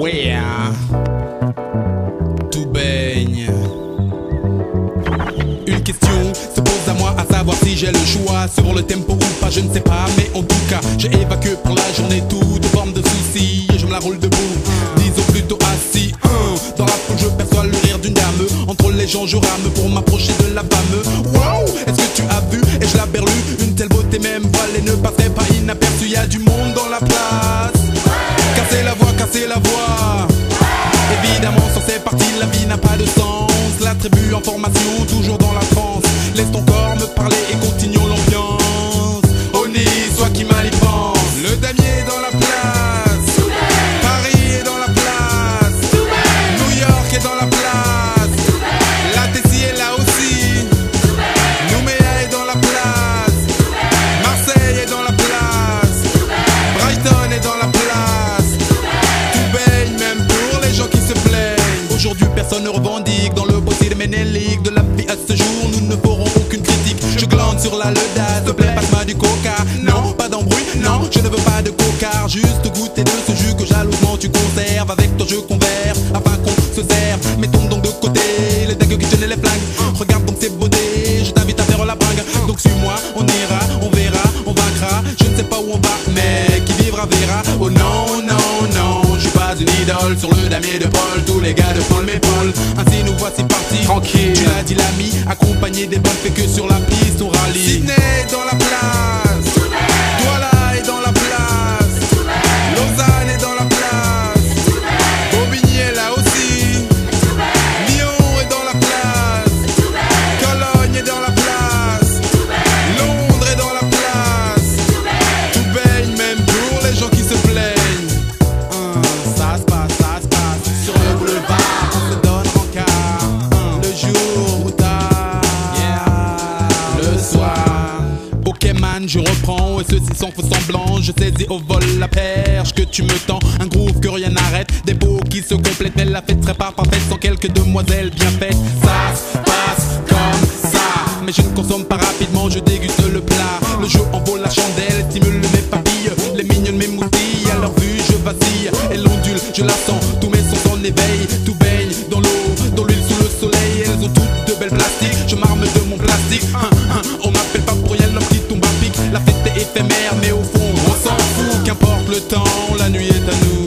Yeah. Tout baigne. Une question se pose à moi à savoir si j'ai le choix sur le tempo ou pas, je ne sais pas, mais en tout cas, j'ai évacué pour la journée toute forme de soucis et je me la roule debout. Disons plutôt assis. Hein. Dans la foule, je perçois le rire d'une dame. Entre les gens, je rame pour m'approcher de la femme. Wow, est-ce que tu as vu? Et je la berlue Une telle beauté, même voilée, ne passerait pas inaperçue. Y a du monde dans la En formation, toujours dans la transe. Laisse ton corps me parler et continuons l'ambiance. Oni, soit qui mal y pense. Le damier est dans la place. Paris est dans la place. New York est dans la place. La Tessie est là aussi. Nouméa est dans la place. Marseille est dans la place. Brighton est dans la place. Tout baigne même pour les gens qui se plaignent. Aujourd'hui, personne ne revendique dans le bossy sur la ledasse, s'il te plaît, passe-moi du coca. Non, pas d'embrouille, non, je ne veux pas de coca. Juste goûter de ce jus que jalousement tu conserves. Avec toi, je converse afin qu'on se serve. Mettons donc de côté les dingues qui tiennent les flingues. Regarde donc ces beautés, je t'invite à faire la bringue. Donc suis-moi, on ira, on verra, on vaincra. Je ne sais pas où on va, mais qui vivra verra. Oh non, non, non, je suis pas une idole sur le damier de Paul. Tous les gars de Paul m'épaulent. Ainsi nous voici partis. Tranquille. Tu l'as dit l'ami, accompagné des bonnes fait que sur la piste on Je reprends et ceci sans faux semblant. Je saisis au vol la perche que tu me tends. Un groove que rien n'arrête. Des beaux qui se complètent. Mais la fête serait pas parfaite sans quelques demoiselles bien faites. Ça au fond, on s'en fout, qu'importe le temps, la nuit est à nous.